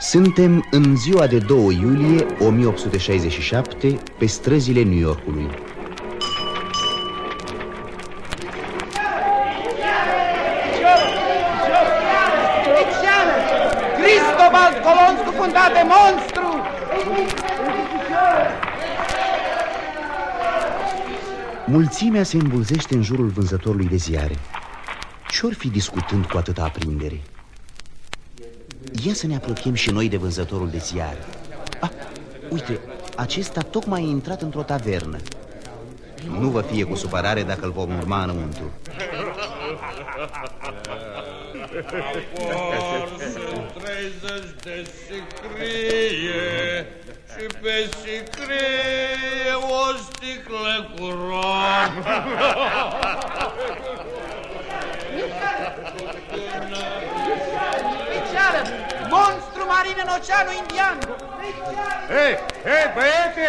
Suntem în ziua de 2 iulie 1867 pe străzile New Yorkului. Cristobal Colon scufundat de monstru! Mulțimea se îmbulzește în jurul vânzătorului de ziare. Ce-or fi discutând cu atâta aprindere? Ia să ne apropiem și noi de vânzătorul de ziare. Ah, uite, acesta tocmai a intrat într-o tavernă. Nu vă fie cu supărare dacă îl vom urma înăuntru. Aportul 30 de sicrie și pe sicrie o sticlă cu rom. Monstru marin în oceanul indian! Hei, hei, băiete!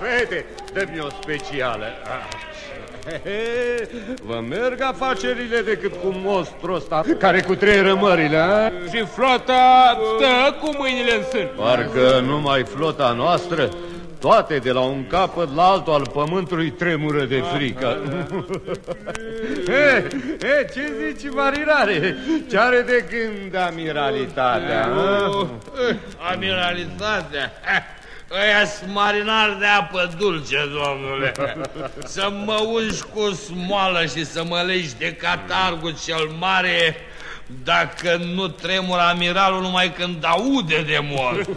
Băiete, dă-mi o specială. Vă merg afacerile decât cu monstru ăsta care cu trei rămările, a? Și flota stă cu mâinile în sân. Parcă numai flota noastră, toate de la un capăt la altul al pământului tremură de frică. he, he, ce zici, marinare? Ce are de gând amiralitatea? a? Amiralitatea? Ăia sunt marinari de apă dulce, domnule. Să mă ungi cu smoală și să mă legi de catargul cel mare dacă nu tremur amiralul numai când aude de mort.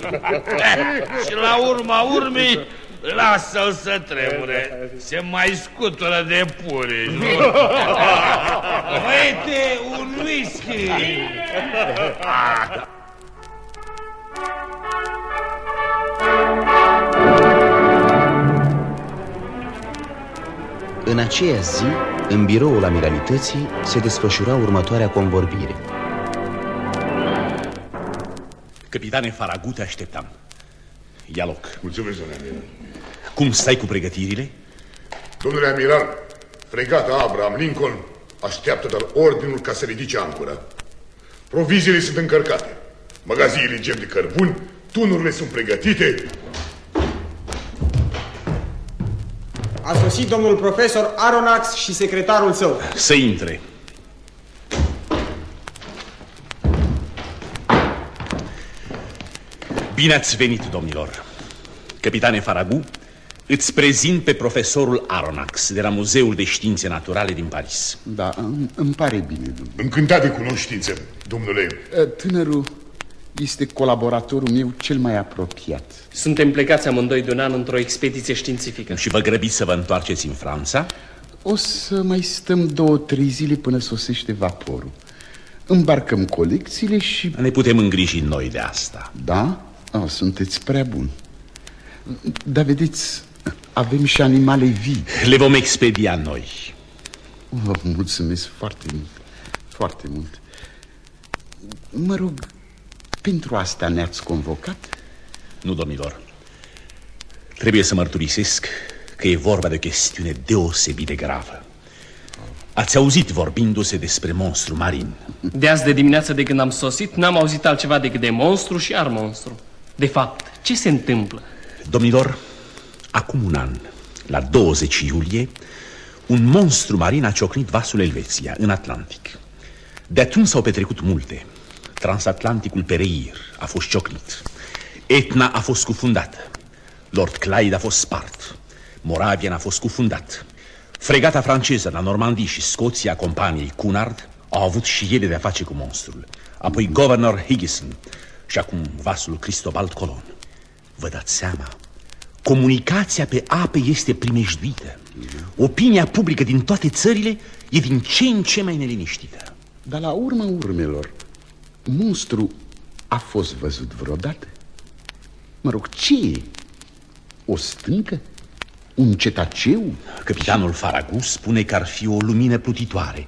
și la urma urmei, lasă-l să tremure. Se mai scutură de puri, nu? Uite, un whisky! În aceea zi, în biroul amiralității, se desfășura următoarea convorbire. Capitane Faragut, te așteptam. Ia loc. Mulțumesc, domnule amiral. Cum stai cu pregătirile? Domnule amiral, fregata Abraham Lincoln așteaptă dar ordinul ca să ridice ancora. Proviziile sunt încărcate, magaziile gem de cărbun, tunurile sunt pregătite. A sosit domnul profesor Aronax și secretarul său. Să intre. Bine ați venit, domnilor. Capitane Faragu, îți prezint pe profesorul Aronax de la Muzeul de Științe Naturale din Paris. Da, îmi, îmi pare bine, domnule. Încântat de cunoștință, domnule. Tânărul este colaboratorul meu cel mai apropiat. Suntem plecați amândoi de un an într-o expediție științifică. Și vă grăbiți să vă întoarceți în Franța? O să mai stăm două, trei zile până sosește vaporul. Îmbarcăm colecțiile și... Ne putem îngriji noi de asta. Da? Oh, sunteți prea bun. Dar vedeți, avem și animale vii. Le vom expedia noi. Vă mulțumesc foarte mult. Foarte mult. Mă rog, pentru asta ne-ați convocat? Nu, domnilor. Trebuie să mărturisesc că e vorba de o chestiune deosebit de gravă. Ați auzit vorbindu-se despre monstru marin. De azi de dimineață de când am sosit, n-am auzit altceva decât de monstru și ar monstru. De fapt, ce se întâmplă? Domnilor, acum un an, la 20 iulie, un monstru marin a ciocnit vasul Elveția, în Atlantic. De atunci s-au petrecut multe. Transatlanticul Pereir a fost ciocnit. Etna a fost scufundată. Lord Clyde a fost spart. Moravian a fost scufundat. Fregata franceză la Normandie și Scoția companiei Cunard au avut și ele de-a face cu monstrul. Apoi Governor Higginson și acum vasul Cristobal Colon. Vă dați seama? Comunicația pe ape este primejduită. Opinia publică din toate țările e din ce în ce mai neliniștită. Dar la urma urmelor, monstru a fost văzut vreodată? Mă rog, ce e? O stâncă? Un cetaceu? Capitanul Faragus spune că ar fi o lumină plutitoare.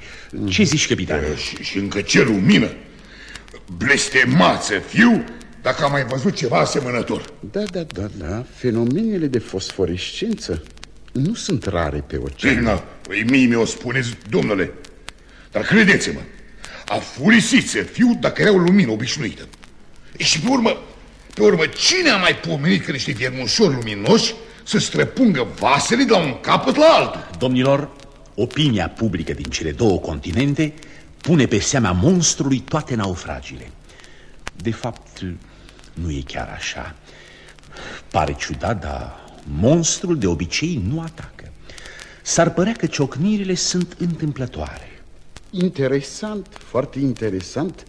Ce zici, capitane? E, și, și încă ce lumină! Blestemață, fiu, dacă am mai văzut ceva asemănător. Da, da, da, da. Fenomenele de fosforescență nu sunt rare pe ocean. Na, păi mie mi-o spuneți, domnule. Dar credeți-mă, a furisițe, fiu, dacă era o lumină obișnuită. Și pe urmă, Pe urmă, cine a mai pomenit că niște viermușori luminoși să străpungă vasele de la un capăt la altul? Domnilor, opinia publică din cele două continente pune pe seama monstrului toate naufragile. De fapt, nu e chiar așa. Pare ciudat, dar monstrul de obicei nu atacă. S-ar părea că ciocnirile sunt întâmplătoare. Interesant, foarte interesant.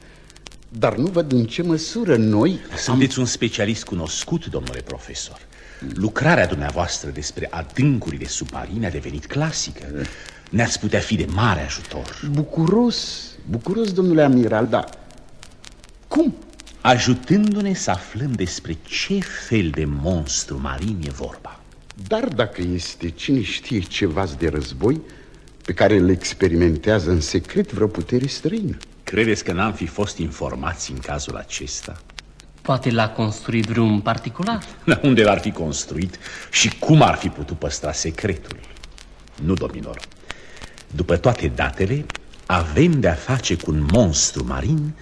Dar nu văd în ce măsură noi... Sunteți am... un specialist cunoscut, domnule profesor. Lucrarea dumneavoastră despre adâncurile submarine a devenit clasică. Ne-ați putea fi de mare ajutor. Bucuros, bucuros, domnule amiral, dar cum? Ajutându-ne să aflăm despre ce fel de monstru marin e vorba. Dar dacă este cine știe ceva de război pe care îl experimentează în secret vreo putere străină. Credeți că n-am fi fost informați în cazul acesta? Poate l-a construit vreun particular? Da, unde l-ar fi construit și cum ar fi putut păstra secretul? Nu, domnilor. După toate datele, avem de-a face cu un monstru marin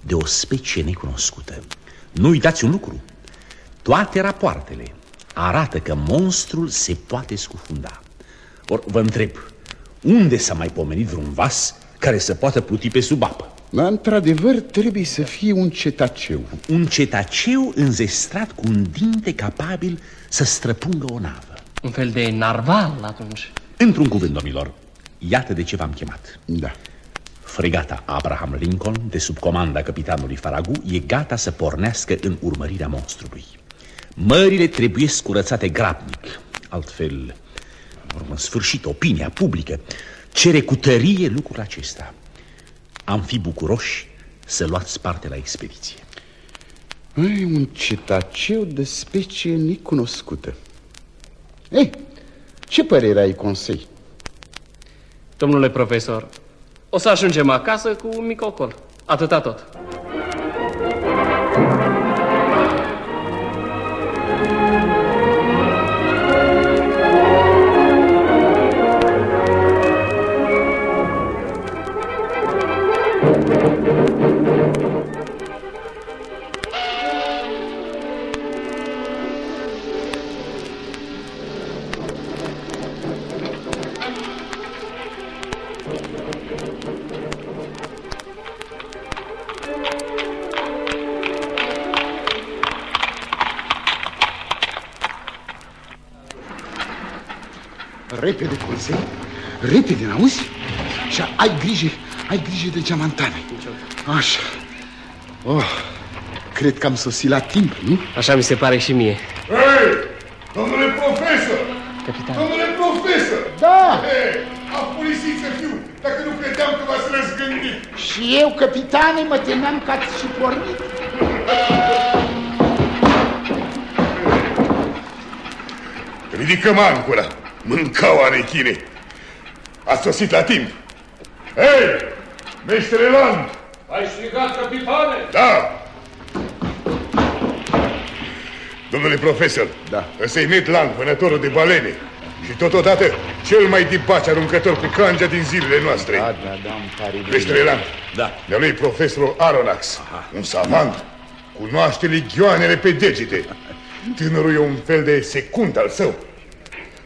de o specie necunoscută. Nu uitați un lucru. Toate rapoartele arată că monstrul se poate scufunda. Or, vă întreb, unde s-a mai pomenit vreun vas care să poată puti pe sub apă? Da, într-adevăr, trebuie să fie un cetaceu. Un cetaceu înzestrat cu un dinte capabil să străpungă o navă. Un fel de narval, atunci. Într-un cuvânt, domnilor, iată de ce v-am chemat. Da. Fregata Abraham Lincoln, de sub comanda capitanului Faragu, e gata să pornească în urmărirea monstrului. Mările trebuie scurățate grabnic, altfel, în sfârșit, opinia publică cere cu tărie lucrul acesta. Am fi bucuroși să luați parte la expediție. Ai, un cetaceu de specie necunoscută. Ei, ce părere ai, consei? Domnule profesor, o să ajungem acasă cu un mic ocol. Atâta tot. Repede, n-auzi? Și ai grijă, ai grijă de geamantane. Așa. Oh, cred că am sosit la timp, nu? Așa mi se pare și mie. Hei, domnule profesor! Capitan. Domnule profesor! Da! Hei, a purisit să fiu, dacă nu credeam că v-ați răzgândit. Și eu, capitane, mă temeam că ați și pornit. Ridicăm ancora, mâncau anechine. Ați sosit la timp. Hei, meștere Land! Ai strigat, capitane? Da! Domnule profesor, Da. ăsta e Ned Land, vânătorul de balene. Și totodată cel mai dipace aruncător cu cangea din zilele noastre. Da, da, da, îmi pare bine. Meștere Land, Da. de-a lui profesorul Aronax, un savant, cunoaște legioanele pe degete. Tânărul e un fel de secund al său.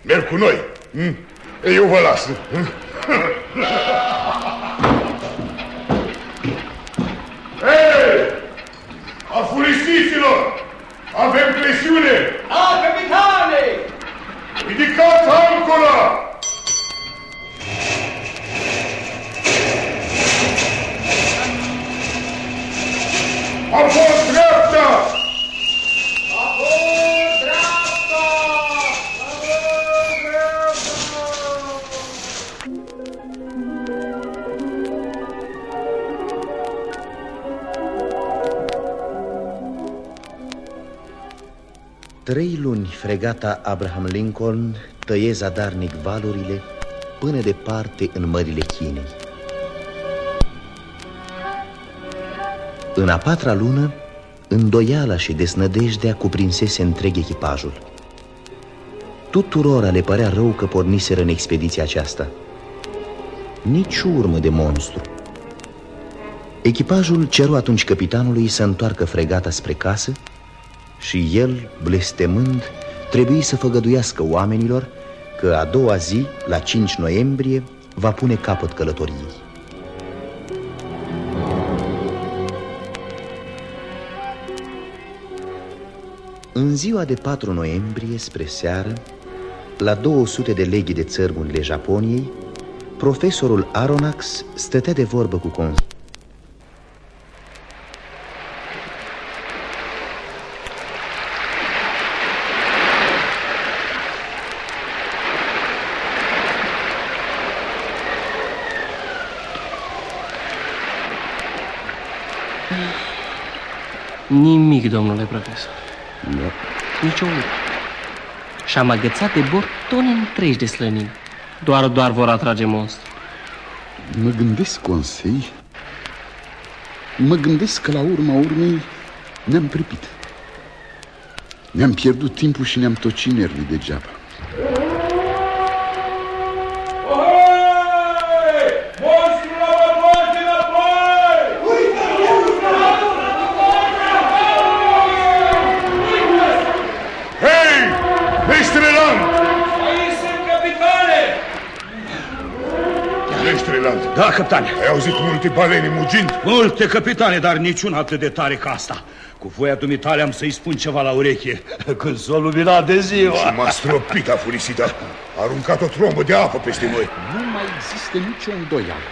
Merg cu noi. hm? Eu vă las. hm? Hei! Afurisiților! Avem presiune! Da, capitane! Ridicați ancora! A fost dreapta! Trei luni fregata Abraham Lincoln tăie zadarnic valurile până departe în mările Chinei. În a patra lună, îndoiala și desnădejdea cuprinsese întreg echipajul. Tuturora le părea rău că porniseră în expediția aceasta. Nici urmă de monstru. Echipajul ceru atunci capitanului să întoarcă fregata spre casă Și el, blestemând, trebuie să făgăduiască oamenilor că a doua zi, la 5 noiembrie, va pune capăt călătoriei. În ziua de 4 noiembrie, spre seară, la 200 de leghi de țărmurile Japoniei, profesorul Aronax stătea de vorbă cu cons. Nimic, domnule profesor. Da. Nici o urmă. Și am agățat de bord tone întregi de slănini. Doar, doar vor atrage monstru. Mă gândesc, Consei, mă gândesc că la urma urmei ne-am pripit. Ne-am pierdut timpul și ne-am tocit nervii degeaba. Hei! Meștere Land! Aici sunt, capitane! Meștere Land, Da, capitane. ai auzit multe balene mugind? Multe capitane, dar niciuna atât de tare ca asta. Cu voia dumitale am să-i spun ceva la ureche când s-o lumina de ziua. Și m-a stropit afurisita. A aruncat o trombă de apă peste noi. Nu mai există nicio îndoială.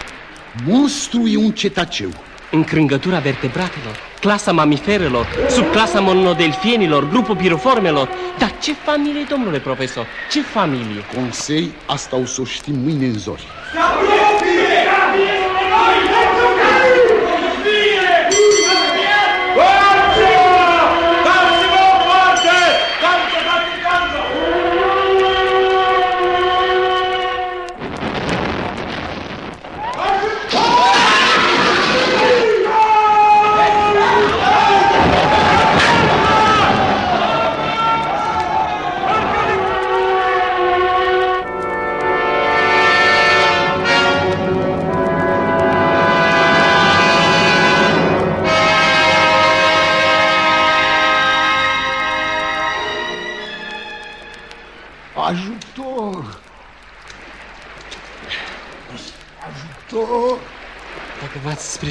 Monstru e un cetaceu. Încrângătura vertebratelor, clasa mamiferelor, subclasa monodelfienilor, grupul piroformelor. Dar ce familie, domnule profesor? Ce familie? Consei, asta o să o știm mâine în zori. Dați-vă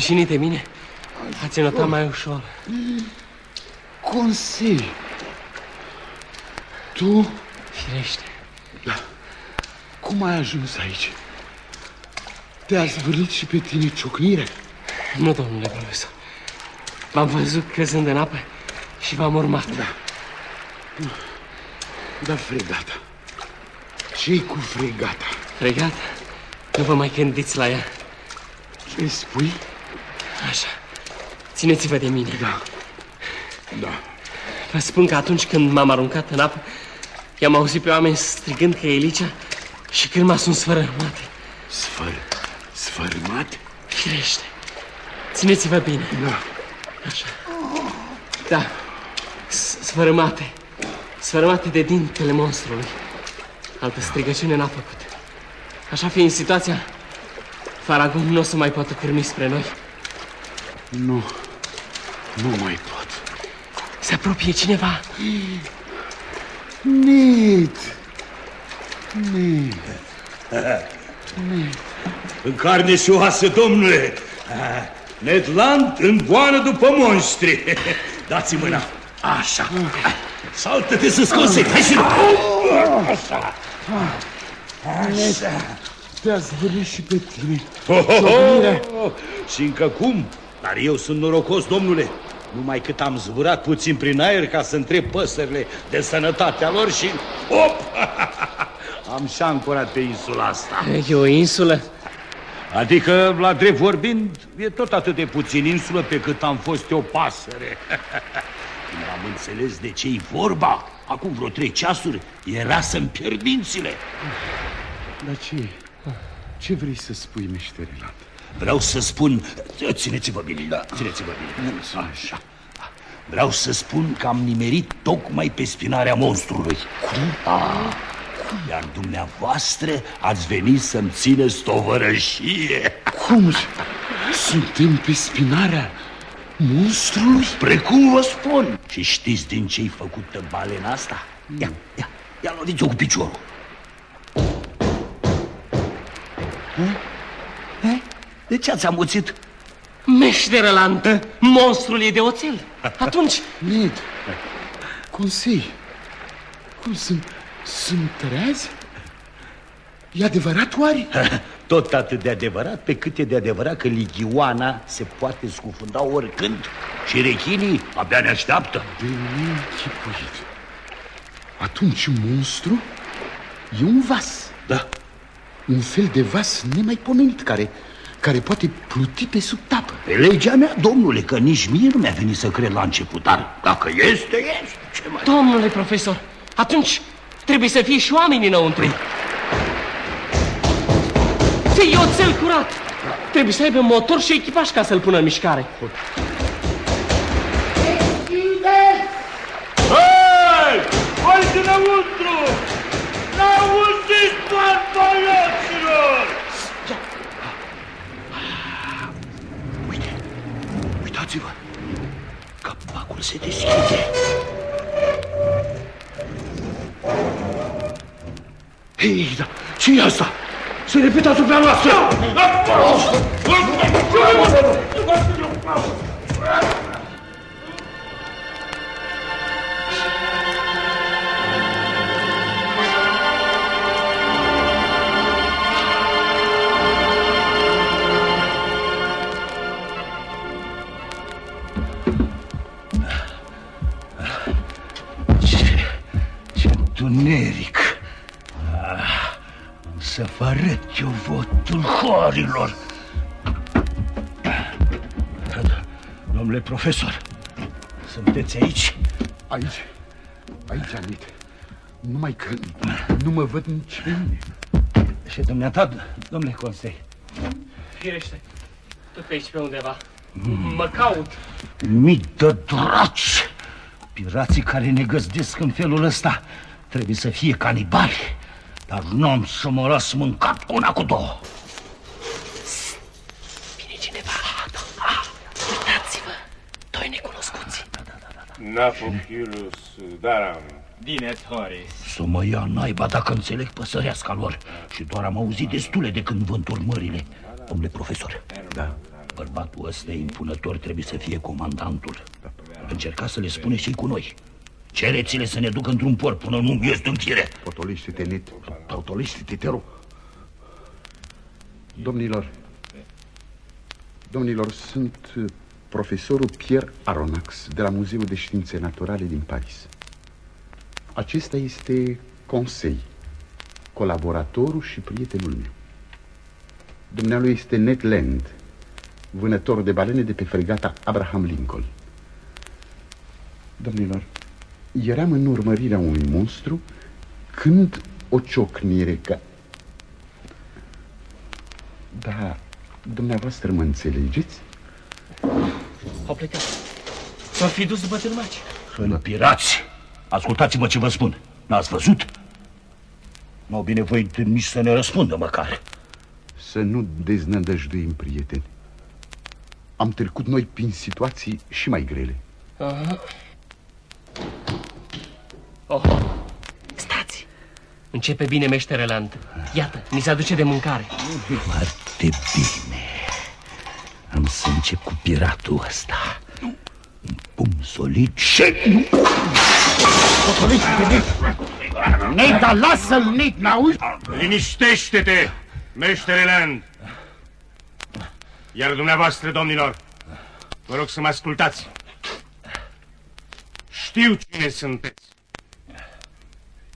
v-ați sprijinit de mine, ați notat mai ușor. Consei! Tu Firește. cum ai ajuns aici? Te-a zvârlit și pe tine ciocnire? Nu, domnule profesor. V-am văzut căzând în apă și v-am urmat. Da. Da, fregata. ce cu fregata? Fregat? Nu vă mai gândiți la ea. Ce spui? Așa. Țineți-vă de mine. Da. Da. Vă spun că atunci când m-am aruncat în apă, i-am auzit pe oameni strigând că e Elicea și când m-a sunt sfărămate. Sfăr... Sfărâmat? Firește. Țineți-vă bine. Da. Așa. Da. S- Sfărâmate. Sfărâmate de dintele monstrului. Altă strigăciune n-a făcut. Așa fiind situația, Faragon nu o să mai poată cârmi spre noi. Nu. Nu mai pot. Se apropie cineva. Ned! Ned! În carne și oase, domnule. Ned Land în boană după monștri. Dați mâna. Așa. Saltă-te sus, Consei. Hai și Așa. Ned, te-a zvârlit și pe tine. Oh, oh, Ciocnire. oh. Și încă cum? Dar eu sunt norocos, domnule. Numai cât am zburat puțin prin aer ca să întreb păsările de sănătatea lor și... Op! am și ancorat pe insula asta. E o insulă? Adică, la drept vorbind, e tot atât de puțin insulă pe cât am fost eu pasăre. Când am înțeles de ce-i vorba, acum vreo trei ceasuri, era să-mi pierd mințile. Dar ce Ce vrei să spui, meșterilat? Vreau să spun... Țineți-vă bine, da. țineți-vă bine. Așa. Vreau să spun că am nimerit tocmai pe spinarea monstrului. Cum? A, iar dumneavoastră ați venit să-mi țineți tovărășie. Cum? Suntem pe spinarea Monstrului? Precum vă spun. Și știți din ce-i făcută balena asta? Ia, ia, ia loviți-o cu piciorul. De ce ați amuțit? Meșteră lantă, monstrul e de oțel. Atunci... Ned, consei, cum sunt, sunt treazi? E adevărat oare? Tot atât de adevărat pe cât e de adevărat că ligioana se poate scufunda oricând și rechinii abia ne așteaptă. De neînchipuit. Atunci monstru e un vas. Da. Un fel de vas nemaipomenit care, care poate pluti pe sub tapă. Pe legea mea, domnule, că nici mie nu mi-a venit să cred la început, dar dacă este, este. Ce mai... Domnule profesor, atunci trebuie să fie și oameni înăuntru. Fii oțel curat. Trebuie să aibă motor și echipaj ca să-l pună în mișcare. Hei! Hai dinăuntru! N-auziți Uitați-vă, capacul se deschide. Hei, da, ce e asta? Se repetă asupra noastră! Întuneric! Ah, Să vă arăt eu votul horilor! Domnule profesor, sunteți aici? Aici, aici, Anit. Numai că nu mă văd nici pe mine. Și dumneata, domnule Consei, Firește, tot pe aici pe undeva. Mă caut. mii de draci! Pirații care ne găzdesc în felul ăsta trebuie să fie canibali, dar nu am să mă las mâncat cu una cu două. Vine cineva. Ah, uitați-vă, doi necunoscuți. Nafochilus Daram. Bine, Horis. Să mă ia naiba dacă înțeleg păsăreasca lor Și doar am auzit destule de când vând urmările Domnule profesor Da Bărbatul ăsta impunător trebuie să fie comandantul Încercați să le spuneți și cu noi Cereți-le să ne ducă într-un port până nu ies din chire Potolește-te, Ned. Potolește-te, te rog. Domnilor, domnilor, sunt uh, profesorul Pierre Aronnax de la Muzeul de Științe Naturale din Paris. Acesta este Consei, colaboratorul și prietenul meu. Dumnealui este Ned Land, vânător de balene de pe fregata Abraham Lincoln. Domnilor, eram în urmărirea unui monstru când o ciocnire ca... Da, dumneavoastră mă înțelegeți? Au plecat. S-au fi dus după tâlmaci. Sunt pirați Ascultați-mă ce vă spun N-ați văzut? N-au binevoit nici să ne răspundă măcar Să nu deznădăjduim, prieteni. Am trecut noi prin situații și mai grele. Aha. Oh, stați! Începe bine meșterelant. Iată, ni se aduce de mâncare. Foarte bine Am să încep cu piratul ăsta Un pumn solid și... Neta, lasă-l, Nate, n-auzi? Liniștește-te, meștere Land. Iar dumneavoastră, domnilor, vă rog să mă ascultați. Știu cine sunteți.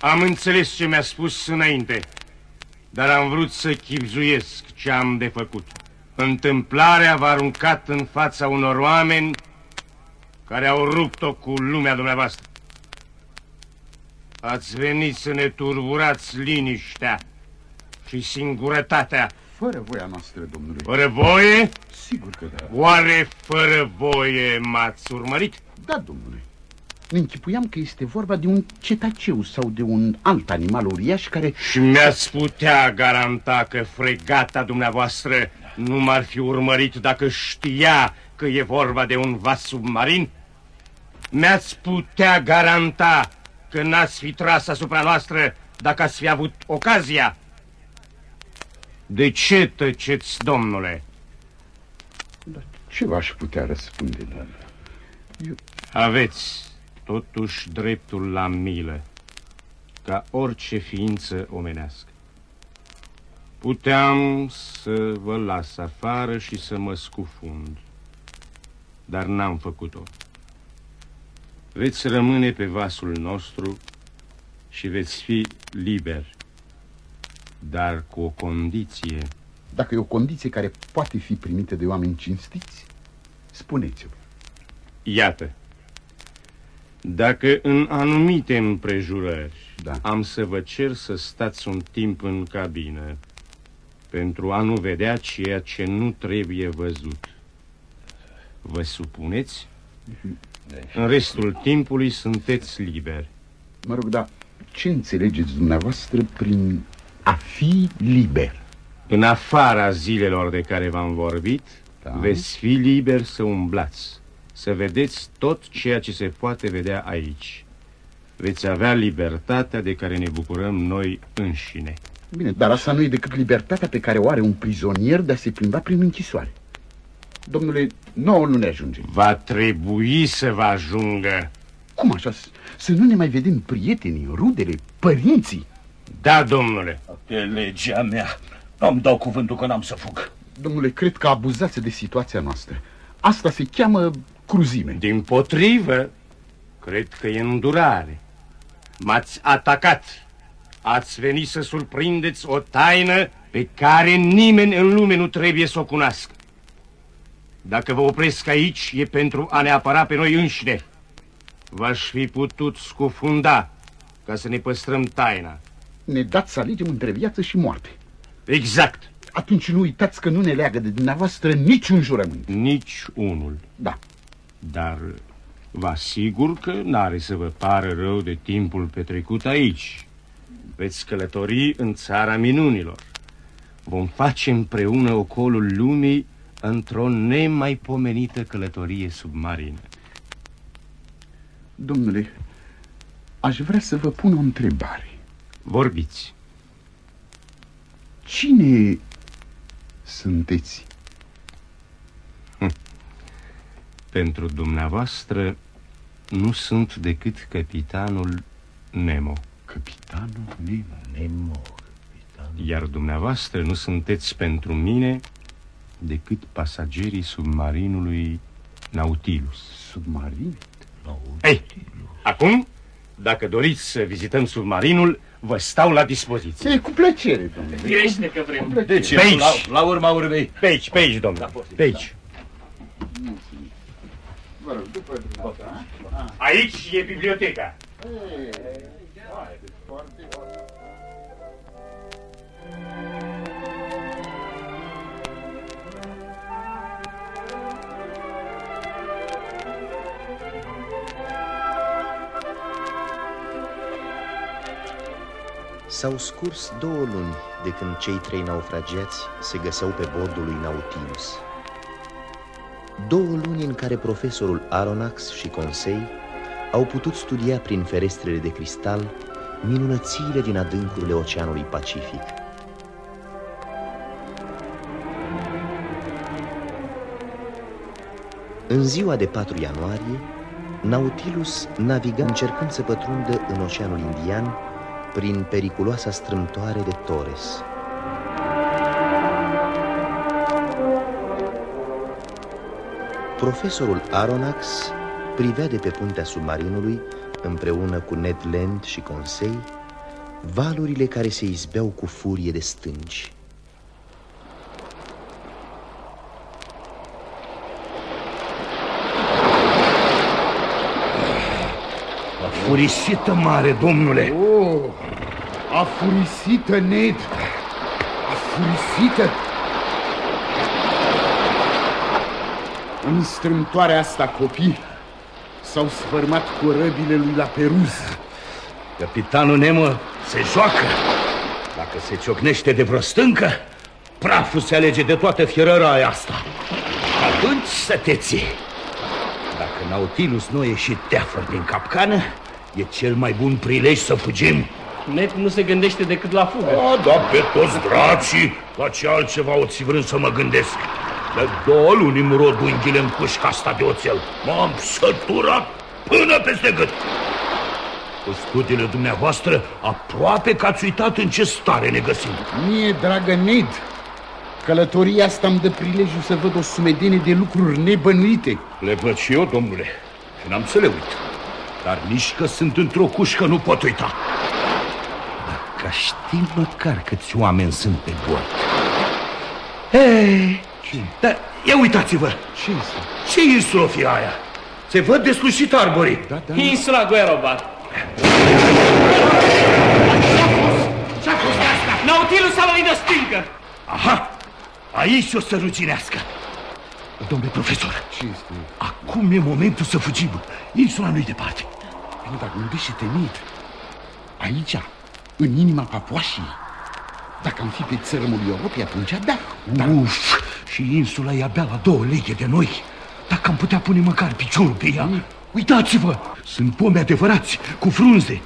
Am înțeles ce mi-a spus înainte, dar am vrut să chipzuiesc ce am de făcut. Întâmplarea v-a aruncat în fața unor oameni care au rupt-o cu lumea dumneavoastră. Ați venit să ne turburați liniștea și singurătatea. Fără voia noastră, domnule. Fără voie? Sigur că da. Oare fără voie m-ați urmărit? Da, domnule. Ne închipuiam că este vorba de un cetaceu sau de un alt animal uriaș care... Și mi-ați putea garanta că fregata dumneavoastră nu m-ar fi urmărit dacă știa că e vorba de un vas submarin? Mi-ați putea garanta că n-ați fi tras asupra noastră dacă ați fi avut ocazia? De ce tăceți, domnule? Dar ce v-aș putea răspunde, doamne? Eu... Aveți totuși dreptul la milă, ca orice ființă omenească. Puteam să vă las afară și să mă scufund, dar n-am făcut-o. Veți rămâne pe vasul nostru și veți fi liberi, dar cu o condiție. Dacă e o condiție care poate fi primită de oameni cinstiți, spuneți-o. Iată, dacă în anumite împrejurări da. am să vă cer să stați un timp în cabină pentru a nu vedea ceea ce nu trebuie văzut, vă supuneți? În restul timpului sunteți liberi. Mă rog, dar ce înțelegeți dumneavoastră prin a fi liber? În afara zilelor de care v-am vorbit, da. veți fi liber să umblați, să vedeți tot ceea ce se poate vedea aici. Veți avea libertatea de care ne bucurăm noi înșine. Bine, dar asta nu e decât libertatea pe care o are un prizonier de a se plimba prin închisoare. Domnule, nouă nu ne ajunge. Va trebui să vă ajungă. Cum așa? Să nu ne mai vedem prietenii, rudele, părinții? Da, domnule. De legea mea. Nu-mi dau cuvântul că n-am să fug. Domnule, cred că abuzați de situația noastră. Asta se cheamă cruzime. Din potrivă, cred că e îndurare. M-ați atacat. Ați venit să surprindeți o taină pe care nimeni în lume nu trebuie să o cunoască. Dacă vă opresc aici, e pentru a ne apăra pe noi înșine. V-aș fi putut scufunda ca să ne păstrăm taina. Ne dați să alegem între viață și moarte. Exact. Atunci nu uitați că nu ne leagă de dumneavoastră niciun jurământ. Nici unul. Da. Dar vă asigur că n-are să vă pară rău de timpul petrecut aici. Veți călători în țara minunilor. Vom face împreună ocolul lumii într-o nemaipomenită călătorie submarină. Domnule, aș vrea să vă pun o întrebare. Vorbiți. Cine sunteți? Hm. Pentru dumneavoastră nu sunt decât capitanul Nemo. Capitanul Nemo? Nemo, capitanul... Iar dumneavoastră nu sunteți pentru mine decât pasagerii submarinului Nautilus. Submarin? Nautilus. Ei, acum, dacă doriți să vizităm submarinul, vă stau la dispoziție. E, cu plăcere, domnule. Firește că vrem. De ce? Pe aici. La, la urma urmei. Pe aici, pe aici, domnule. Da, pe aici. Aici e biblioteca. S-au scurs două luni de când cei trei naufragiați se găseau pe bordul lui Nautilus. Două luni în care profesorul Aronax și Consei au putut studia prin ferestrele de cristal minunățiile din adâncurile Oceanului Pacific. În ziua de 4 ianuarie, Nautilus naviga încercând să pătrundă în Oceanul Indian prin periculoasa strâmtoare de Torres. Profesorul Aronax privea de pe puntea submarinului, împreună cu Ned Land și Consei, valurile care se izbeau cu furie de stânci. furisită mare, domnule. Oh, a furisită, Ned. A În strâmtoarea asta, copii, s-au sfărmat corăbile lui la Peruz. Capitanul Nemo se joacă. Dacă se ciocnește de vreo stâncă, praful se alege de toată fierăraia asta. Atunci să te ții. Dacă Nautilus nu a ieșit teafăr din capcană, e cel mai bun prilej să fugim. Net nu se gândește decât la fugă. A, da, pe toți dracii, la ce altceva o ți vrând să mă gândesc. De două luni îmi rod unghiile în pușca asta de oțel. M-am săturat până peste gât. Cu studiile dumneavoastră, aproape că ați uitat în ce stare ne găsim. Mie, dragă Ned, călătoria asta îmi dă prilejul să văd o sumedenie de lucruri nebănuite. Le văd și eu, domnule, și n-am să le uit. Dar nici că sunt într-o cușcă nu pot uita. Dacă știm măcar câți oameni sunt pe bord. Hei, ce? Da, ia uitați-vă! Ce este? Ce insulă fie aia? Se văd deslușit arborii. Da, da. Insula Guerobar. Ce-a fost asta? Nautilus a lovit de stâncă. Aha, aici o să ruginească. Domnule profesor, Ce este? acum e momentul să fugim. Insula nu-i departe. Bine, dar gândește-te, Ned. Aici, în inima Papuașii. Dacă am fi pe țărmul Europei, atunci da. Dar... Uf, și insula e abia la două leghe de noi. Dacă am putea pune măcar piciorul pe ea. Uitați-vă, sunt pomi adevărați, cu frunze.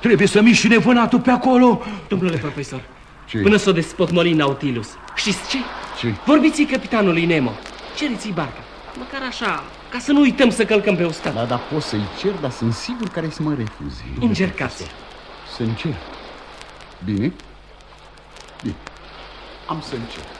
Trebuie să miști și nevânatul pe acolo. Domnule profesor, Ce? până să o despotmoli Nautilus, știți ce? Ce? Vorbiți capitanului Nemo. Cereți-i barca. Măcar așa, ca să nu uităm să călcăm pe uscat. Da, dar pot să-i cer, dar sunt sigur care să mă refuze. Încercați. Să încerc. Bine? Bine. Am să încerc.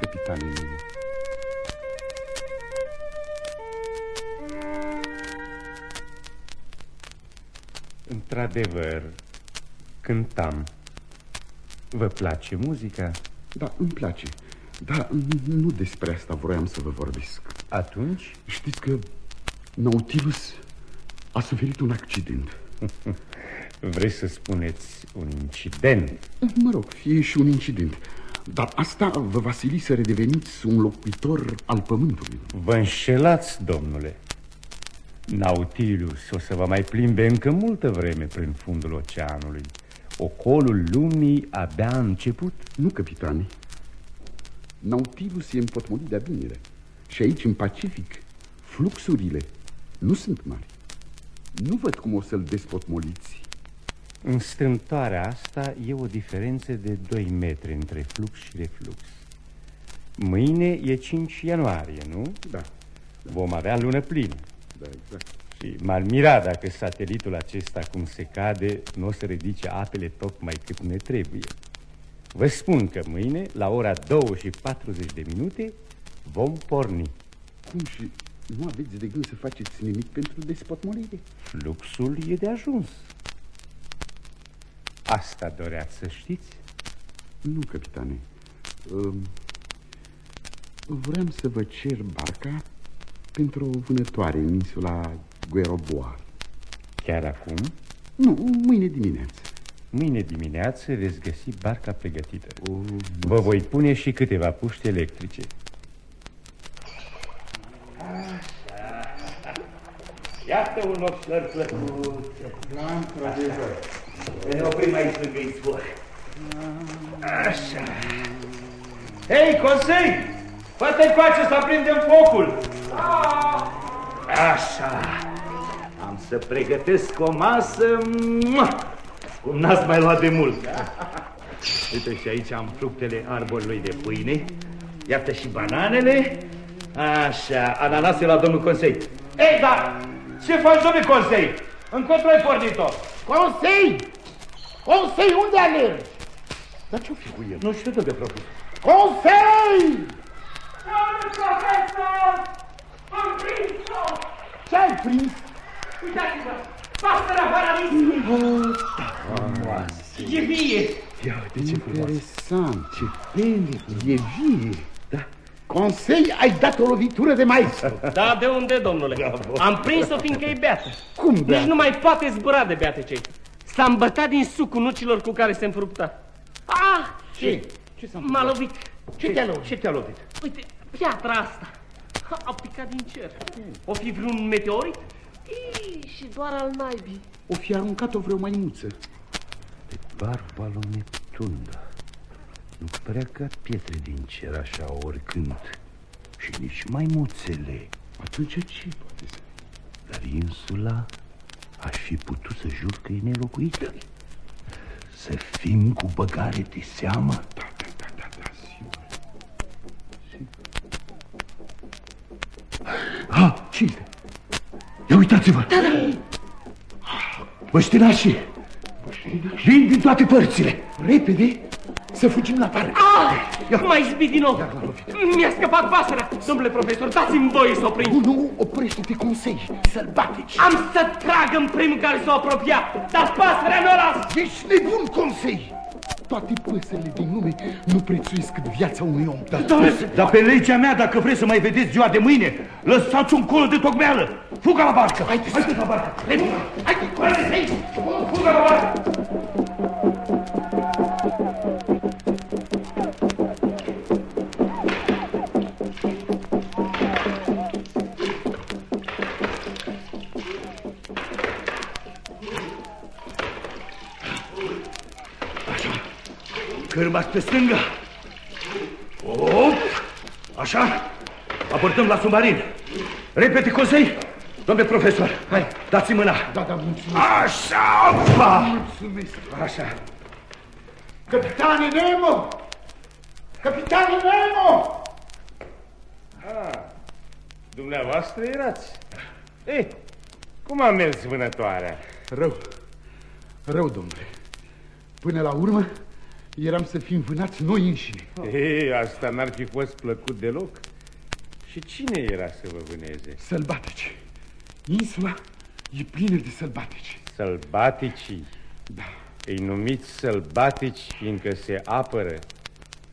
Capitane Nemo. Într-adevăr, cântam. Vă place muzica? Da, îmi place. Dar nu despre asta vroiam să vă vorbesc. Atunci, Știți că Nautilus a suferit un accident. vreți să spuneți un incident? Mă rog, fie și un incident. Dar asta vă va sili să redeveniți un locuitor al pământului. Vă înșelați, domnule. Nautilus o să vă mai plimbe încă multă vreme prin fundul oceanului. Ocolul lumii abia a început. Nu, capitane. Nautilus e împotmolit de-a binele. Și aici, în Pacific, fluxurile nu sunt mari. Nu văd cum o să-l despotmoliți. În strâmtoarea asta e o diferență de 2 metri între flux și reflux. Mâine e 5 ianuarie, nu? Da, Vom avea lună plină. da, exact. Și m-ar mira dacă satelitul acesta, cum se cade, nu o să ridice apele tocmai cât ne trebuie. Vă spun că mâine, la ora 2 și 40 de minute, vom porni. Cum și nu aveți de gând să faceți nimic pentru despotmolire? Fluxul e de ajuns. Asta doreați să știți? Nu, capitane. Um, vreau să vă cer barca pentru o vânătoare în insula Gueroboar. Chiar acum, Nu, mâine dimineață. mâine dimineață veți găsi barca pregătită. O, Vă voi pune și câteva puști electrice. Iată un oșlăr plăcut. da, într-adevăr. Ne oprim aici lângă izvor. Așa. Hei, consei! Fă-te încoace să aprindem focul! Așa. Am să pregătesc o masă mua, cum n-ați mai luat de mult. Uite și aici am fructele arborului de pâine. Iată și bananele. Așa, ananase la domnul consei. Ei, dar ce faci, domnul consei? Încotro ai pornit-o? Consei! Consei, unde alergi? Dar ce-o fi cu el? Nu știu, domnule profesor. Consei! Domnul profesor! Am prins-o! Ce ai prins? Uitați-vă! Pasărea paradisului! E vie! Ia uite ce frumos. Interesant, ce pene, e vie. Da. Consei, ai dat o lovitură de maestru. Da, de unde, domnule? Am prins-o fiindcă e beată. Cum, Nici beată? nu mai poate zbura de beate cei. S-a îmbătat din sucul nucilor cu care se înfrupta. Ah! Ce? Ce s-a M-a lovit. Ce te-a lovit? Ce te-a lovit? Uite, piatra asta a picat din cer. O fi vreun meteorit? Ii, și doar al naibii. O fi aruncat-o vreo maimuță. Pe barba lui Neptun, da. Nu prea ca pietre din cer așa oricând. Și nici maimuțele. Atunci ce poate să Dar insula aș fi putut să jur că e nelocuită. Să fim cu băgare de seamă. Da, da, da, da, da, sigur. Ha, ce este? Ia uitați-vă! Da, da. Băștinașii! Vin din toate părțile! Repede să fugim la afară! Ah! M-ai izbit din nou! Mi-a scăpat pasărea! Domnule profesor, dați-mi voie să o prind! Nu, nu, oprește-te, consei! Sălbatici! Am să trag în primul care s-a apropiat, dar pasărea nu o las! Ești nebun, consei! Toate păsările din lume nu prețuiesc cât viața unui om. Da, Dar pe legea mea, dacă vreți să mai vedeți ziua de mâine, lăsați un colo de tocmeală! Fuga la barcă! Haideți, Haideți la barcă! Haideți, Haideți! Fuga la barcă! Cârmați pe stânga. Op! Așa? Aportăm la submarin. Repete, Cosei. Domnule profesor, hai, dați-mi mâna. Da, da, mulțumesc. Așa, pa! Mulțumesc. Așa. Capitane Nemo! Capitane Nemo! Ah, dumneavoastră erați. Ei, cum a mers vânătoarea? Rău. Rău, domnule. Până la urmă, eram să fim vânați noi înșine. Ei, asta n-ar fi fost plăcut deloc. Și cine era să vă vâneze? Sălbatici. Insula e plină de sălbatici. Sălbaticii. Da. Îi numiți sălbatici fiindcă se apără,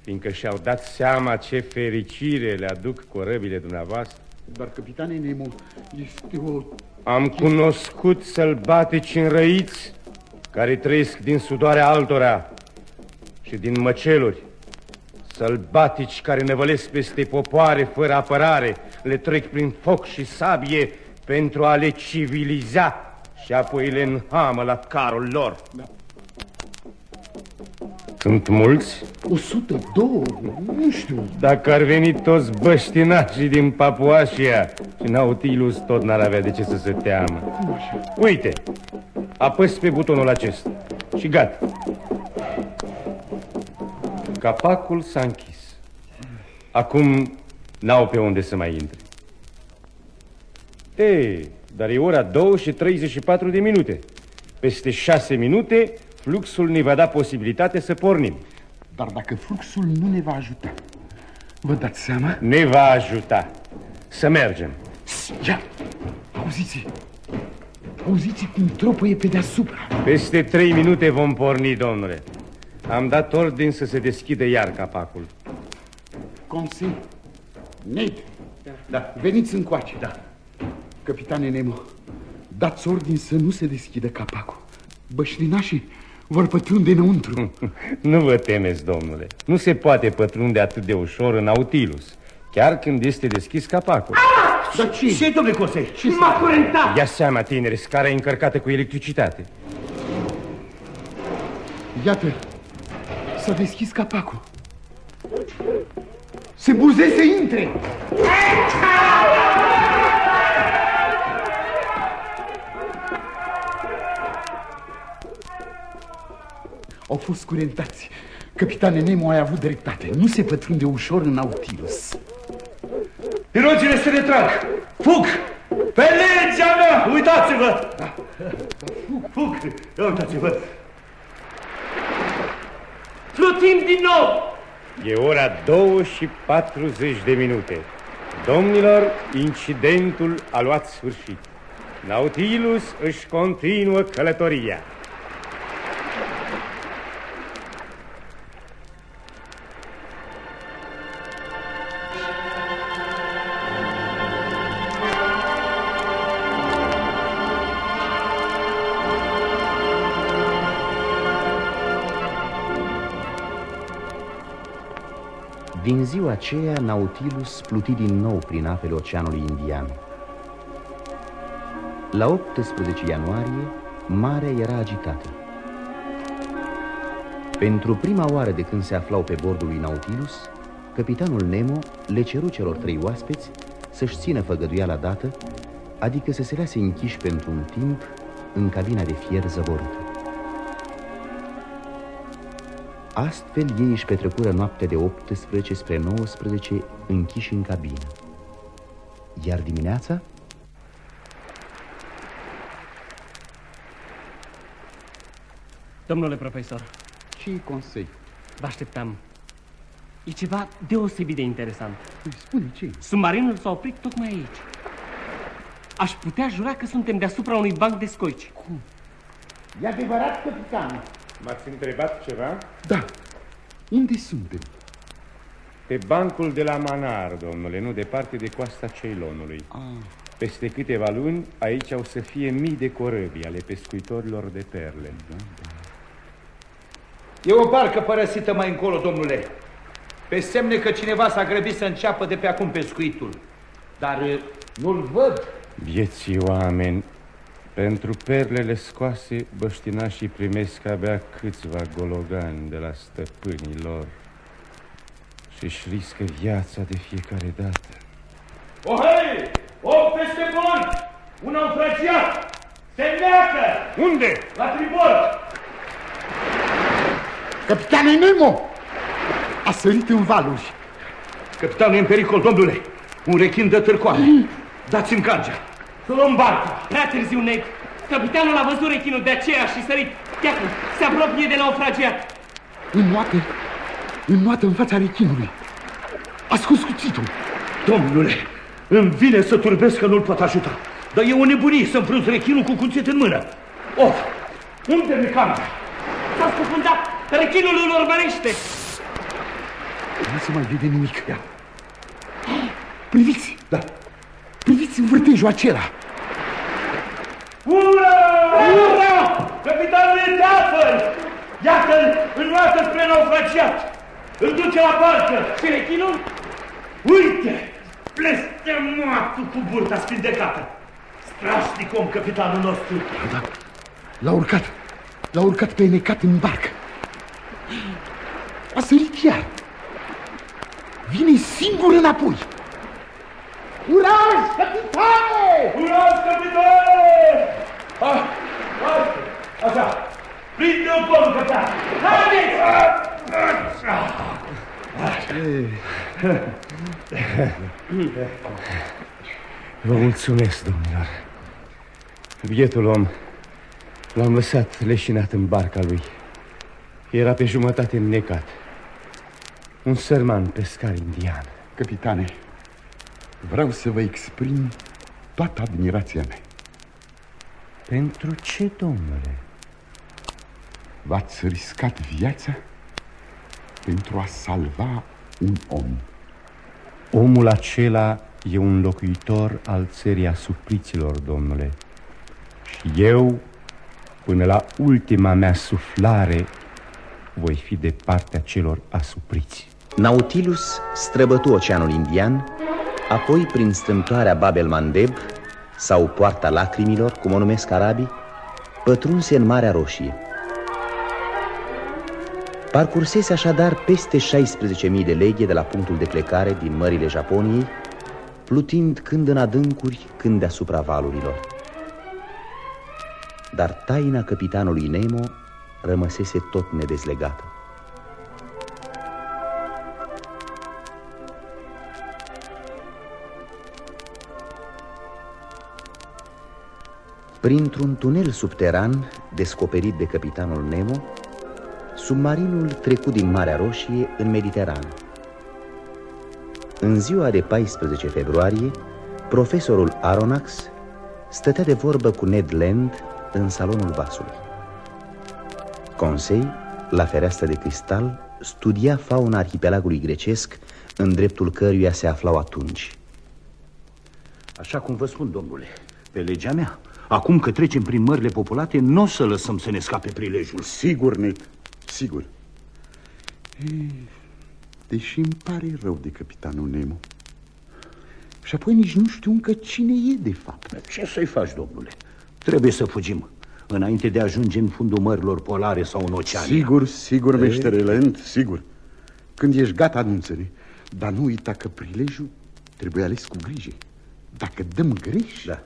fiindcă și-au dat seama ce fericire le aduc corăbile dumneavoastră. Dar, capitane Nemo, este o... Am cunoscut sălbatici înrăiți care trăiesc din sudoarea altora și din măceluri. Sălbatici care năvălesc peste popoare fără apărare, le trec prin foc și sabie pentru a le civiliza și apoi le înhamă la carul lor. Da. Sunt mulți? 102, nu știu. Dacă ar veni toți băștinașii din Papuașia și Nautilus tot n-ar avea de ce să se teamă. Uite, apăs pe butonul acesta și gata. Capacul s-a închis. Acum n-au pe unde să mai intre. Ei, dar e ora 2 și 34 de minute. Peste 6 minute, fluxul ne va da posibilitate să pornim. Dar dacă fluxul nu ne va ajuta, vă dați seama? Ne va ajuta. Să mergem. Ia, auziți Auziți cum tropăie pe deasupra. Peste trei minute vom porni, domnule. Am dat ordin să se deschidă iar capacul. Consei, Ned, da. veniți încoace. Da. Capitane Nemo, dați ordin să nu se deschidă capacul. Bășlinașii vor pătrunde înăuntru. nu vă temeți, domnule. Nu se poate pătrunde atât de ușor în Nautilus, chiar când este deschis capacul. Dar ce? Ce, domnule Cosei? Ce M-a curentat! Ia seama, tineri, scara e încărcată cu electricitate. Iată, s-a deschis capacul. Se buze să intre! Au fost curentați. Capitane Nemo ai avut dreptate. Nu se pătrunde ușor în Nautilus. Pirogile se retrag! Fug! Pe legea mea! Uitați-vă! Da. Fug! Ia uitați-vă! Plutim din nou! E ora 2 și 40 de minute. Domnilor, incidentul a luat sfârșit. Nautilus își continuă călătoria. Din ziua aceea, Nautilus pluti din nou prin apele Oceanului Indian. La 18 ianuarie, marea era agitată. Pentru prima oară de când se aflau pe bordul lui Nautilus, capitanul Nemo le ceru celor trei oaspeți să-și țină făgăduiala dată, adică să se lase închiși pentru un timp în cabina de fier zăvorită. Astfel ei își petrecură noaptea de 18 spre 19 închiși în cabină. Iar dimineața Domnule profesor, Ce consei? vă așteptam. E ceva deosebit de interesant. Păi spune ce Submarinul s-a oprit tocmai aici. Aș putea jura că suntem deasupra unui banc de scoici. Cum? E adevărat, capitan. M-ați întrebat ceva? Da, unde suntem? Pe bancul de la Manar, domnule, nu departe de coasta Ceylonului. Ah. Peste câteva luni, aici au să fie mii de corăbii ale pescuitorilor de perle. Da, E o barcă părăsită mai încolo, domnule. Pe semne că cineva s-a grăbit să înceapă de pe acum pescuitul. Dar uh, nu-l văd. Vieții oameni, pentru perlele scoase, băștinașii primesc abia câțiva gologani de la stăpânii lor și își riscă viața de fiecare dată. O, hei! O, peste bord! Un naufragiat! Se neacă! Unde? La tribord! Capitane Nemo! A sărit în valuri. Capitanul e în pericol, domnule. Un rechin de târcoare. Dați-mi cangea. Să luăm barca. Prea târziu, Ned. Capitanul a văzut rechinul de aceea și sărit. Iată, se apropie de naufragiat. Înnoată, înnoată în fața rechinului. A scos cuțitul. Domnule, îmi vine să turbesc că nu-l pot ajuta. Dar e o nebunie să-mi frunz rechinul cu cuțit în mână. Of! Unde mi camera? S-a scufundat. Rechinul îl urmărește. Nu se mai vede nimic. Ia. Priviți! Da. Priviți în vârtejul acela. Ura! Ura! Capitanul e teafăr! Iată-l înnoată spre naufragiat! Îl duce la barcă! Și rechinul? Uite! Blestemoatul cu burta spindecată! Strașnic om, capitanul nostru! Da. L-a urcat. L-a urcat pe necat în barcă. A sărit iar. Vine singur înapoi. Curaj, capitane! Curaj, capitane! Ah, hai, așa! Prinde-o, domnul capitan! Haideți! Vă mulțumesc, domnilor. Bietul om l-am lăsat leșinat în barca lui. Era pe jumătate înnecat. Un sărman pescar indian. Capitane, vreau să vă exprim toată admirația mea. Pentru ce, domnule? V-ați riscat viața pentru a salva un om. Omul acela e un locuitor al țării asupriților, domnule. Și eu, până la ultima mea suflare, voi fi de partea celor asupriți. Nautilus străbătu Oceanul Indian, apoi prin strâmtoarea Bab el Mandeb sau Poarta Lacrimilor, cum o numesc arabii, pătrunse în Marea Roșie. Parcursese așadar peste 16.000 de leghe de la punctul de plecare din mările Japoniei, plutind când în adâncuri, când deasupra valurilor. Dar taina capitanului Nemo rămăsese tot nedezlegată. Printr-un tunel subteran descoperit de capitanul Nemo, submarinul trecu din Marea Roșie în Mediterană. În ziua de 14 februarie, profesorul Aronnax stătea de vorbă cu Ned Land în salonul vasului. Consei, la fereastră de cristal, studia fauna arhipelagului grecesc, în dreptul căruia se aflau atunci. Așa cum vă spun, domnule, pe legea mea, acum că trecem prin mările populate, nu o să lăsăm să ne scape prilejul. Sigur, Ned, sigur. Ei, Deși îmi pare rău de capitanul Nemo. Și apoi nici nu știu încă cine e de fapt. Ce să-i faci, domnule? Trebuie să fugim înainte de a ajunge în fundul mărilor polare sau în ocean. Sigur, sigur, meștere Lent, sigur. Când ești gata, anunță-ne. Dar nu uita că prilejul trebuie ales cu grijă. Dacă dăm greș, da.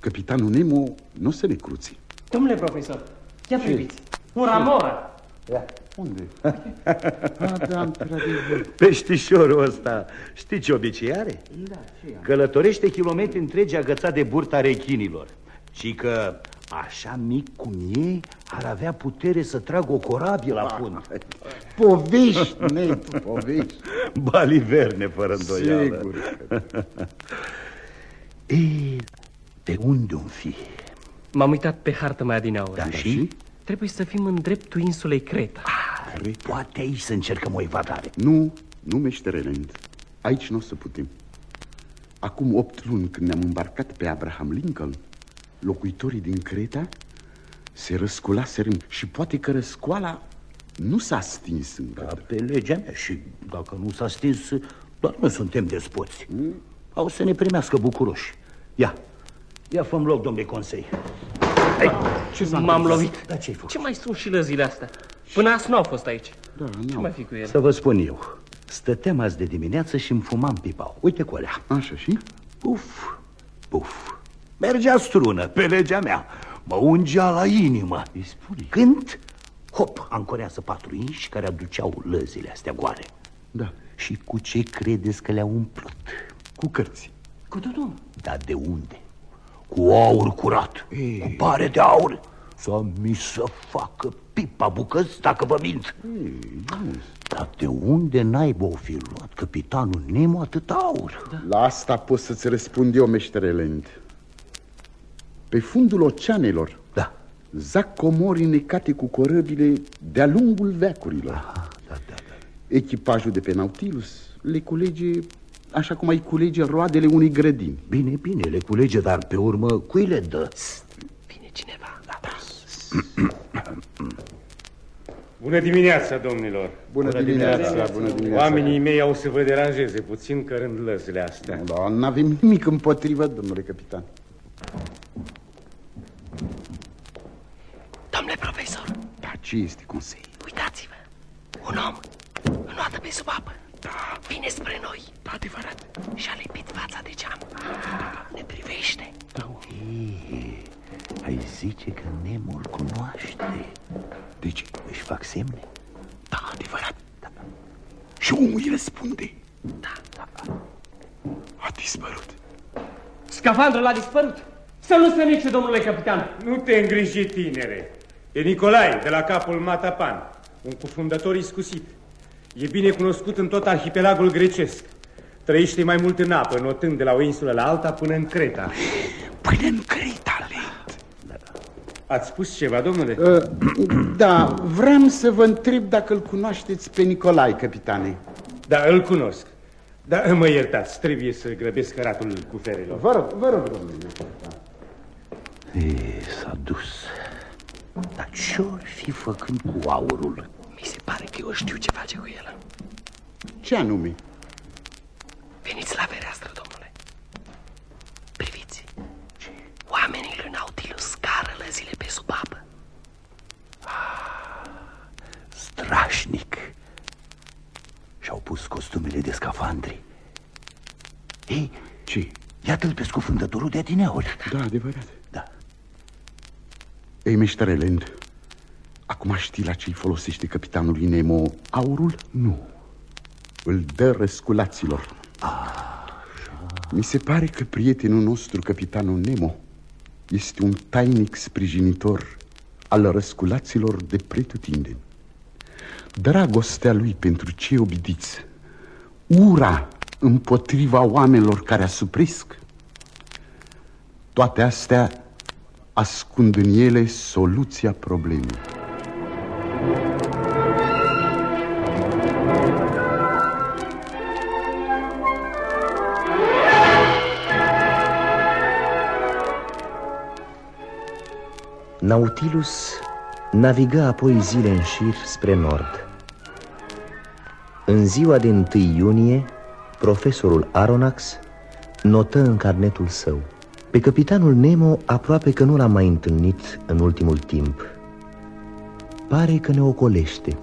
Capitanul Nemo nu o să ne cruți. Domnule profesor, ia priviți, un ramoră. Ia. Unde? ah, da, Peștișorul ăsta, știi ce obicei are? Da, ce Călătorește kilometri întregi agățat de burta rechinilor. Și că așa mic cum e, ar avea putere să tragă o corabie la fund. Povești, net, povești. Baliverne, fără îndoială. Sigur. Ei, de unde un fi? M-am uitat pe hartă mai adineaură. Da, și? Trebuie să fim în dreptul insulei Creta. Ah, poate aici să încercăm o evadare. Nu, nu meștere Lent. Aici nu o să putem. Acum opt luni când ne-am îmbarcat pe Abraham Lincoln, locuitorii din Creta se răsculaseră și poate că răscoala nu s-a stins încă. Da, pe legea mea și dacă nu s-a stins, doar nu suntem despoți. Mm? Au să ne primească bucuroși. Ia, ia fă loc, domnule consei. Hai, ce M-am lovit. Da, ce-ai făcut? Ce mai sunt și lăzile astea? Până azi nu au fost aici. Da, Ce mai fi cu ele? Să vă spun eu. Stăteam azi de dimineață și îmi fumam pipa. Uite cu alea. Așa și? Uf, uf. Mergea strună pe legea mea. Mă ungea la inimă. Îi spune. Când, hop, ancorează patru inși care aduceau lăzile astea goale. Da. Și cu ce credeți că le-au umplut? Cu cărți. Cu tutun. Dar de unde? Cu aur curat, Ei. cu pare de aur. Să mi să facă pipa bucăți dacă vă mint. Ei, nu. Dar de unde naiba o fi luat capitanul Nemo atât aur? Da. La asta pot să-ți răspund eu, meștere Lent. Pe fundul oceanelor Da. zac comori necate cu corăbile de-a lungul veacurilor. Aha, da, da, da. Echipajul de pe Nautilus le culege așa cum ai culege roadele unei grădini. Bine, bine, le culege, dar pe urmă cui le dă? Vine cineva. Da, da. Bună dimineața, domnilor! Bună, bună dimineața, dimineața, bună dimineața. Oamenii mei au să vă deranjeze puțin cărând lăzile astea. Da, nu avem nimic împotrivă, domnule capitan. Domnule profesor, Da, ce este consei? uitați-vă. Un om, înoată pe sub apă. Da. Vine spre noi. Da, adevărat. Și-a lipit fața de geam. Ne privește. Da. Ei, ai zice că Nemo îl cunoaște. Deci, Își fac semne? da, adevărat. Da. Și omul îi răspunde. Da. A dispărut. Scafandrul a dispărut. Să nu se nici, domnule capitan. Nu te îngriji, tinere. E Nicolae, de la capul Matapan, un cufundător iscusit. E bine cunoscut în tot arhipelagul grecesc. Trăiește mai mult în apă, notând de la o insulă la alta până în Creta. Până în Creta, Lent. Ați spus ceva, domnule? Uh, da, vreau să vă întreb dacă îl cunoașteți pe Nicolae, capitane. Da, îl cunosc. Da, mă iertați, trebuie să grăbesc căratul cu ferelor. Vă rog, vă rog, domnule. Ei, s-a dus. Dar ce-or fi făcând cu aurul? Mi se pare că eu știu ce face cu el. Ce anume? Veniți la fereastră, domnule. Priviți. Oamenii lui Nautilus scară lăzile pe sub apă. Strașnic. Și-au pus costumele de scafandri. Ei, Ce? iată-l pe scufundătorul de adineauri. Da, adevărat. Da. Ei, meștere Lent, acum știi la ce-i folosește capitanului Nemo aurul? Nu. Îl dă răsculaților. Mi se pare că prietenul nostru, capitanul Nemo, este un tainic sprijinitor al răsculaților de pretutindeni. Dragostea lui pentru cei obidiți, ura împotriva oamenilor care asupresc, toate astea ascund în ele soluția problemei. Nautilus navigă apoi zile în șir spre nord. În ziua de 1 iunie, profesorul Aronax notă în carnetul său Pe capitanul Nemo aproape că nu l-am mai întâlnit în ultimul timp Pare că ne ocolește.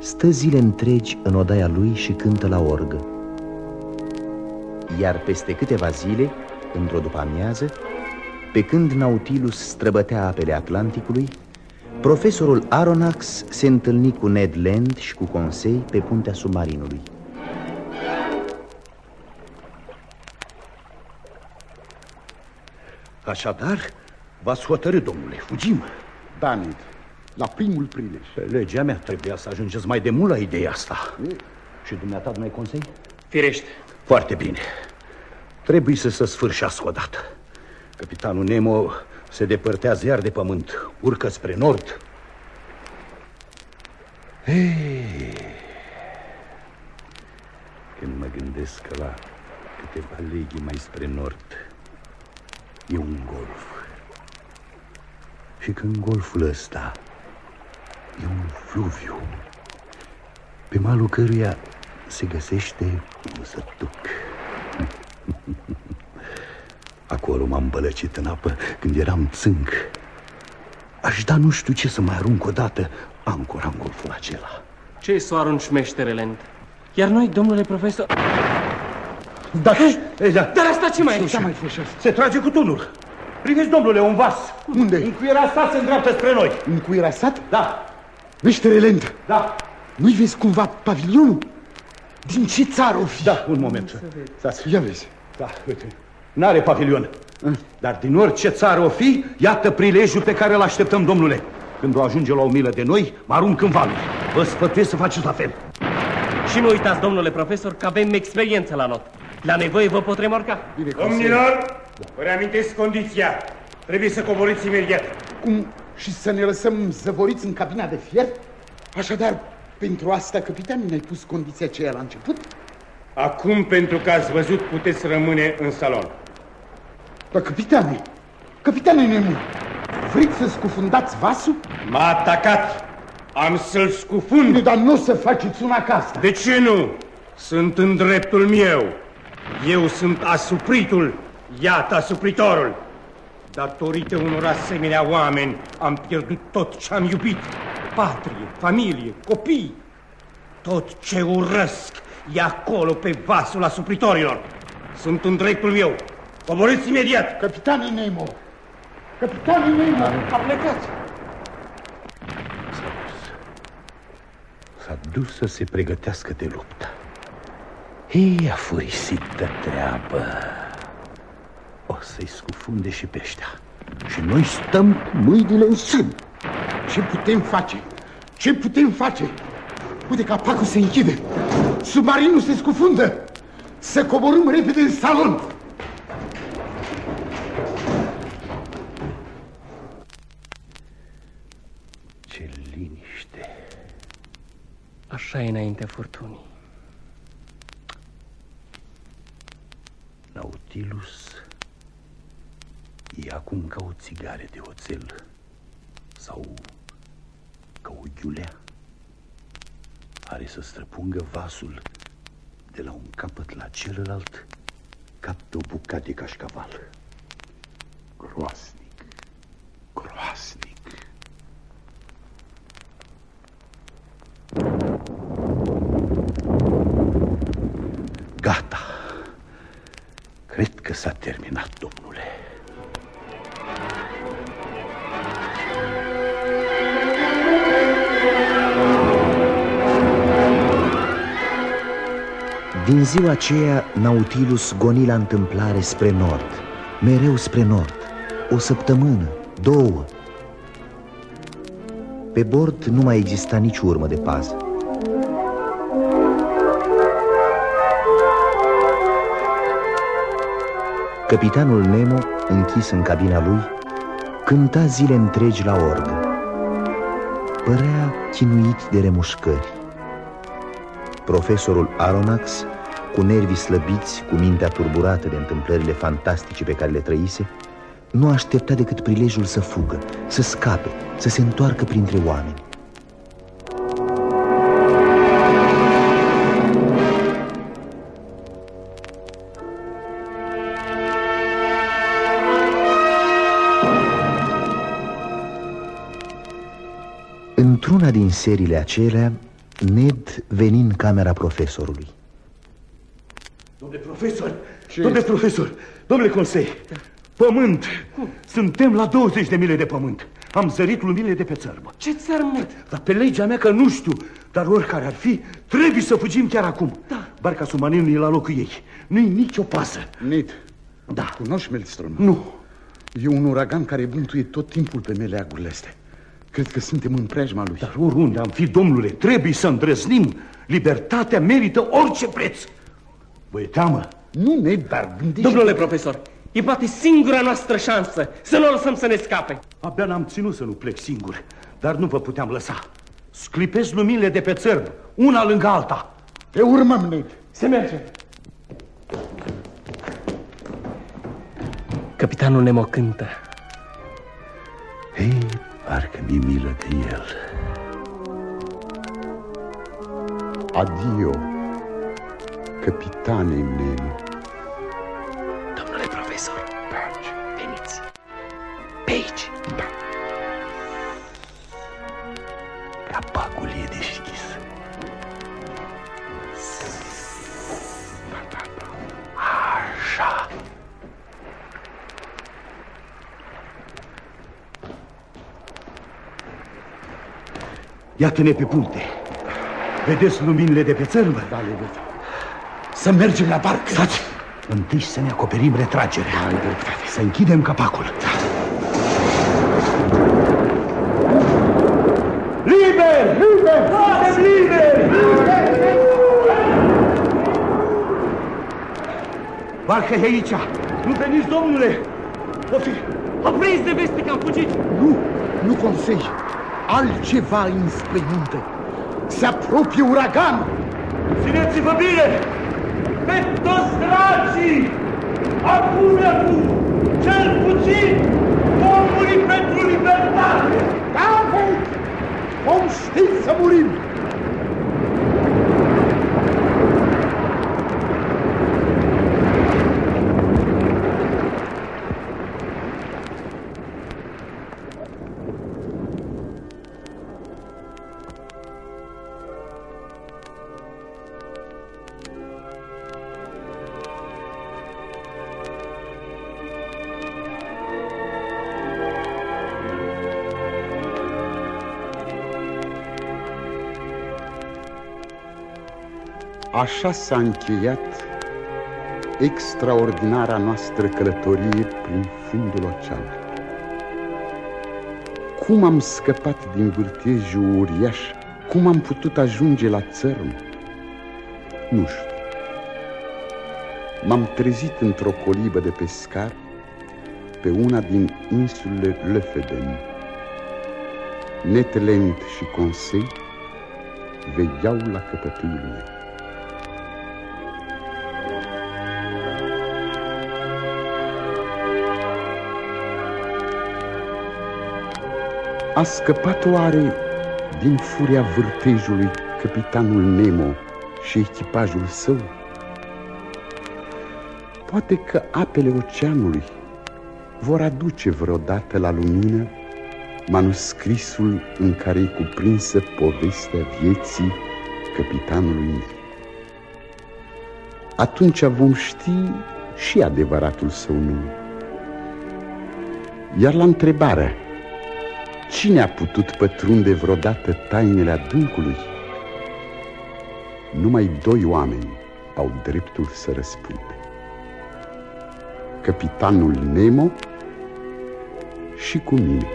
Stă zile întregi în odaia lui și cântă la orgă. Iar peste câteva zile, într-o după-amiază Pe când Nautilus străbătea apele Atlanticului Profesorul Aronax se întâlni cu Ned Land și cu Consei pe puntea submarinului. Așadar, v-ați hotărât, domnule, fugim. Da, Ned, la primul prilej. Pe legea mea trebuia să ajungeți mai de mult la ideea asta. E? Și dumneata, domnule consei? Firește. Foarte bine. Trebuie să se sfârșească odată. Capitanul Nemo se depărtează iar de pământ. Urcă spre nord. Hey. Când mă gândesc la câteva leghi mai spre nord, e un golf. Și când golful ăsta e un fluviu, pe malul căruia se găsește un sătuc. Acolo m-am bălăcit în apă când eram țânc. Aș da nu știu ce să mai arunc odată ancora în golful acela. Ce să o arunci, meștere lent? Iar noi, domnule profesor... Da, ei, da. Dar asta ce mai e? Ce mai fost Se trage cu tunul. Priviți, domnule, un vas. Unde? Un cuierasat se îndreaptă spre noi. Un cuierasat? Da. Meștere lent. Da. Nu-i vezi cumva pavilionul? Din ce țară o fi? Da, un moment. Stați. Ia vezi. Da, uite. N-are pavilion. Dar din orice țară o fi, iată prilejul pe care îl așteptăm, domnule. Când o ajunge la o milă de noi, mă arunc în valuri. Vă sfătuiesc să faceți la fel. Și nu uitați, domnule profesor, că avem experiență la not. La nevoie vă pot remorca. Domnilor, vă reamintesc condiția. Trebuie să coborâți imediat. Cum? Și să ne lăsăm zăvoriți în cabina de fier? Așadar, pentru asta, capitanii, ne-ai pus condiția aceea la început? Acum, pentru că ați văzut, puteți rămâne în salon. Dar, capitane, capitane Nemo, vreți să scufundați vasul? M-a atacat. Am să-l scufund. Dar nu o să faceți una ca asta. De ce nu? Sunt în dreptul meu. Eu sunt asupritul, iată asupritorul. Datorită unor asemenea oameni am pierdut tot ce am iubit. Patrie, familie, copii. Tot ce urăsc e acolo pe vasul asupritorilor. Sunt în dreptul meu. Coborâți imediat! Capitanii Nemo! Capitanii Nemo! A plecat! S-a dus să se pregătească de luptă. Ei, a furisită treabă. O să-i scufunde și peștea. Și noi stăm cu mâinile în sân. Ce putem face? Ce putem face? Uite, capacul se închide. Submarinul se scufundă. Să coborâm repede în salon. Ce liniște. Așa e înaintea furtunii. Nautilus e acum ca o țigare de oțel sau ca o ghiulea. Are să străpungă vasul de la un capăt la celălalt ca pe o bucată de cașcaval. Groasnic, groasnic. Gata. Cred că s-a terminat, domnule. Din ziua aceea, Nautilus goni la întâmplare spre nord, mereu spre nord, o săptămână, două. Pe bord nu mai exista nici urmă de pază. Capitanul Nemo, închis în cabina lui, cânta zile întregi la orgă. Părea chinuit de remușcări. Profesorul Aronax, cu nervii slăbiți, cu mintea turburată de întâmplările fantastice pe care le trăise, nu aștepta decât prilejul să fugă, să scape, să se întoarcă printre oameni. Într-una din serile acelea, Ned veni în camera profesorului. Domnule profesor, Ce domnule este? profesor, domnule consei, da. pământ. Cum? Suntem la 20 de mile de pământ. Am zărit luminile de pe țărmă. Ce țărmă? Dar pe legea mea că nu știu, dar oricare ar fi, trebuie să fugim chiar acum. Da. Barca submarinului e la locul ei. Nu-i nicio pasă. Ned, da. cunoști Melstrom? Nu. E un uragan care bântuie tot timpul pe meleagurile astea. Cred că suntem în preajma lui. Dar oriunde am fi, domnule, trebuie să îndrăznim. Libertatea merită orice preț. Vă e teamă? Nu, ne, dar gândește... Domnule profesor, e poate singura noastră șansă să nu o lăsăm să ne scape. Abia n-am ținut să nu plec singur, dar nu vă puteam lăsa. Sclipesc luminile de pe țărm, una lângă alta. Te urmăm, Ned. Se merge. Capitanul Nemo cântă. Hei, parcă mi milă de el. Adio, capitane Nemo. Domnule profesor, Pace. veniți. Pe aici. Da. Capacul e deschis. Da, da, da. Așa. Iată-ne pe punte. Vedeți luminile de pe țărmă? Da, le văd. Să mergem la barcă. Stați! Întâi să ne acoperim retragerea. Da, să închidem capacul. Da. Liber! Liber! Suntem liberi! Barca e aici! Nu veniți, domnule! O fi... Opriți de veste că am fugit! Nu, nu consei! Altceva îi înspăimântă! Se apropie uragan! Țineți-vă bine! Pe toți dragii! Acum, acum! Cel puțin vom muri pentru libertate! Da, vom ști să murim! Așa s-a încheiat extraordinara noastră călătorie prin fundul oceanului. Cum am scăpat din vârtejul uriaș? Cum am putut ajunge la țărm? Nu știu. M-am trezit într-o colibă de pescar pe una din insulele Lefeden. Netland și Consei vegheau la căpătâiul meu. A scăpat oare din furia vârtejului capitanul Nemo și echipajul său? Poate că apele oceanului vor aduce vreodată la lumină manuscrisul în care e cuprinsă povestea vieții capitanului meu. Atunci vom ști și adevăratul său nume. Iar la întrebarea Cine a putut pătrunde vreodată tainele adâncului? Numai doi oameni au dreptul să răspundă. Capitanul Nemo și cu mine.